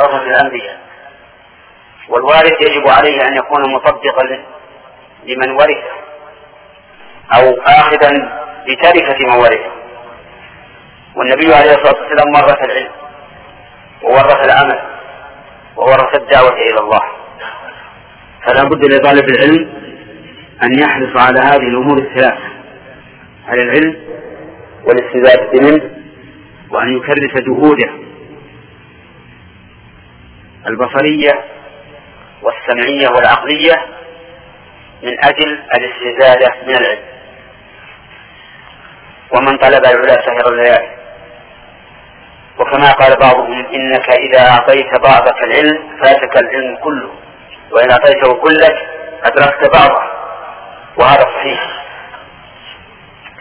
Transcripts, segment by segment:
ورثة الأنبياء والوارث يجب عليه أن يكون مطبقا لمن ورثه أو آخذا بتركة من ورثه والنبي عليه الصلاة والسلام ورث العلم وورث العمل وورث الدعوة إلى الله. فلا بد لطالب العلم أن يحرص على هذه الأمور الثلاثة على العلم والاستزادة منه وأن يكرس جهوده. البصرية والسمعية والعقلية من أجل الاستزادة من العلم. ومن طلب العلا سهر الليالي. وكما قال بعضهم إنك إذا أعطيت بعضك العلم فاتك العلم كله. وإن أعطيته كلك أدركت بعضه. وهذا صحيح.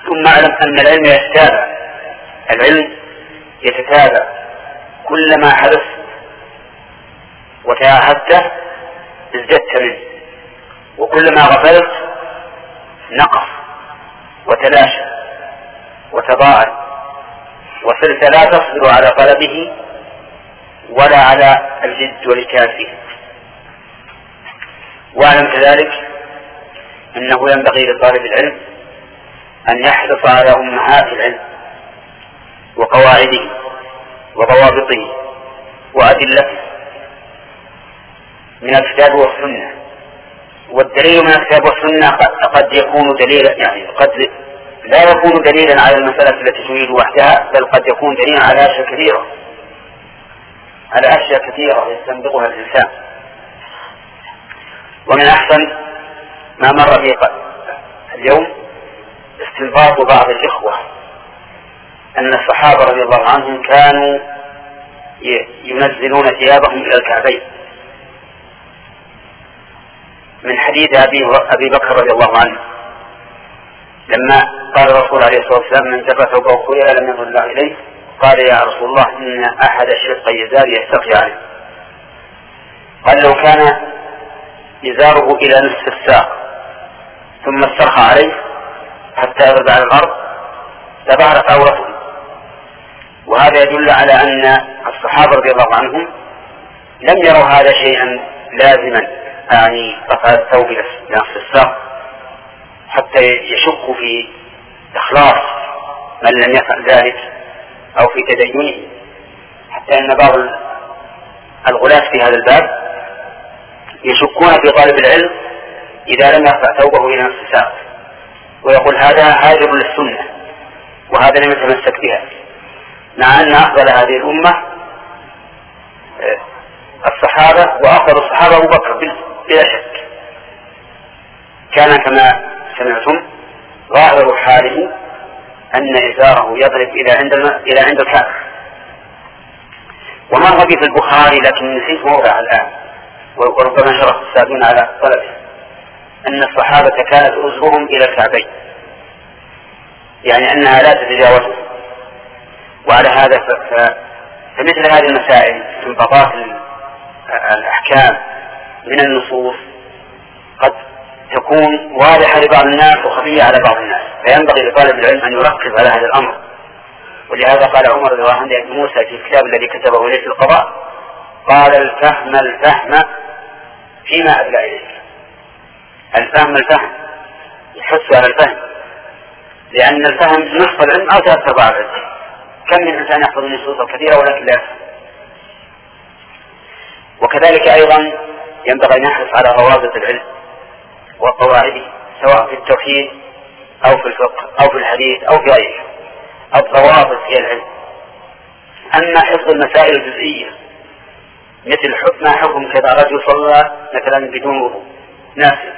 ثم أعلم أن العلم يتتابع. العلم يتتابع كلما حرصت وتعاهدته ازددت منه. وكلما غفلت نقص وتلاشى وتضاءل. وصرت لا تصبر على طلبه ولا على الجد والاجتهاد فيه واعلم كذلك أنه ينبغي لطالب العلم أن يحرص على أمهات العلم وقواعده وضوابطه وأدلته من الكتاب والسنة. والدليل من الكتاب والسنة قد يكون دليلا يعني قد لا يكون دليلا على المسألة التي تريد وحدها بل قد يكون دليلا على أشياء كثيرة. على أشياء كثيرة يستنبطها الإنسان. ومن أحسن ما مر بي اليوم استنباط بعض الإخوة. أن الصحابة رضي الله عنهم كانوا ينزلون ثيابهم إلى الكعبين. من حديث أبي أبي بكر رضي الله عنه لما قال الرسول عليه الصلاة والسلام من جر ثوبه خيلا لم ينظر الله إليه. قال يا رسول الله إن أحد شق يزال يستقي عليه. قال لو كان إزاره إلى نصف الساق ثم استرخى عليه حتى يرد على الأرض لظهرت عورته وهذا يدل على أن الصحابة رضي الله عنهم لم يروا هذا شيئا لازما. يعني رفع الثوب نصف الساق حتى يشك في إخلاص من لم يفعل ذلك أو في تدينه. حتى أن بعض الغلاة في هذا الباب يشكون في طالب العلم إذا لم يرفع ثوبه إلى نصف الساق. ويقول هذا هاجر للسنة وهذا لم يتمسك بها. مع أن أفضل هذه الأمة آه، الصحابة وأفضل الصحابة أبو بكر بلا شك كان كما سمعتم ظاهر حاله أن إزاره يضرب إلى عند إلى عند الكعبة ومر بي في البخاري لكن نسيت موضع الآن. وربما شرف السابقين على طلبه. أن الصحابة كانت أزرهم إلى الكعبين. يعني أنها لا تتجاوزه وعلى هذا فمثل هذه المسائل استنباطات الأحكام من النصوص قد تكون واضحة لبعض الناس وخفية على بعض الناس. فينبغي لطالب العلم أن يركز على هذا الأمر. ولهذا قال عمر رضي الله عنه موسى في الكتاب الذي كتبه ليس القضاء قال الفهم الفهم فيما أدلى إليك الفهم الفهم يحث على الفهم. لأن الفهم نصف العلم أو ثلاث أرباع العلم. كم من إنسان يحفظ النصوص الكثيرة ولكن لا وكذلك أيضا ينبغي أن يحرص على روابط العلم وقواعده سواء في التوحيد أو في الفقه أو في الحديث أو في غيره. الضوابط هي العلم. أما حفظ المسائل الجزئية مثل ما حكم كذا رجل صلى مثلا بدون وضوء. ناسي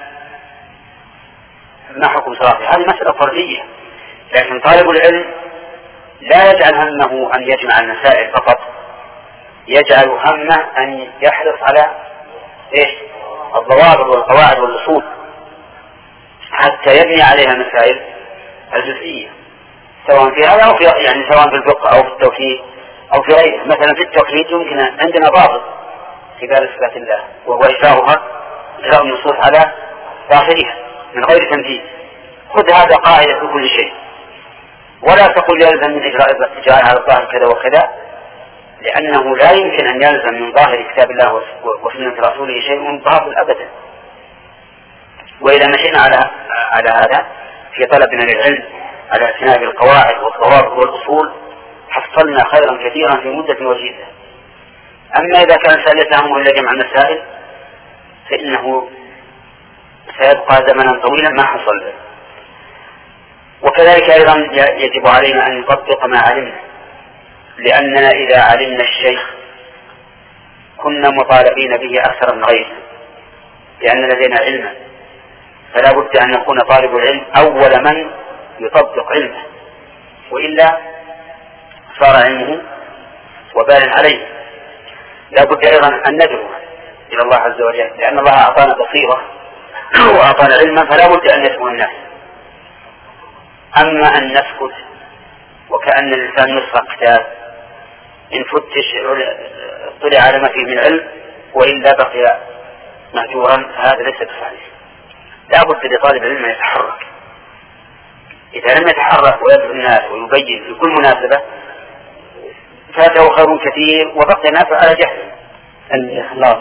ما حكم صلاته هذه مسألة فردية. لكن طالب العلم لا يجعل همه أن يجمع المسائل فقط. يجعل همه أن يحرص على إيش الضوابط والقواعد والأصول. حتى يبني عليها المسائل الجزئية. سواء في هذا أو في يعني سواء في الفقه أو في التوحيد أو في غيره. مثلا في التوحيد يمكن عندنا ضابط في باب صفات الله وهو إجراؤها إجراء النصوص على ظاهرها من غير تنفيذ خذ هذا قاعدة في كل شيء. ولا تقل يلزم من إجراء إجراء على الظاهر كذا وكذا. لأنه لا يمكن أن يلزم من ظاهر كتاب الله وسنة رسوله شيء باطل أبدا وإذا مشينا على على هذا في طلبنا للعلم على اعتناء القواعد والضوابط والأصول حصلنا خيرا كثيرا في مدة وجيزة. أما إذا كان سائل همه إلا جمع المسائل فإنه سيبقى زمنا طويلا ما حصل وكذلك أيضا يجب علينا أن نطبق ما علمنا. لأننا إذا علمنا الشيء كنا مطالبين به أكثر من غيره لأن لدينا علما. فلا بد أن يكون طالب العلم أول من يطبق علمه. وإلا صار علمه وبال عليه. لا بد أيضا أن ندعو إلى الله عز وجل لأن الله أعطانا بصيرة وأعطانا علما فلا بد أن يدعو الناس. أما أن نسكت وكأن الإنسان يسرق كتاب إن فتش طلع على ما فيه من علم وإلا بقي مهجورا هذا ليس بصحيح. لا بد لطالب العلم أن يتحرك. إذا لم يتحرك ويدعو الناس ويبين في كل مناسبة فاته خير كثير وبقي الناس على جهل الإخلاص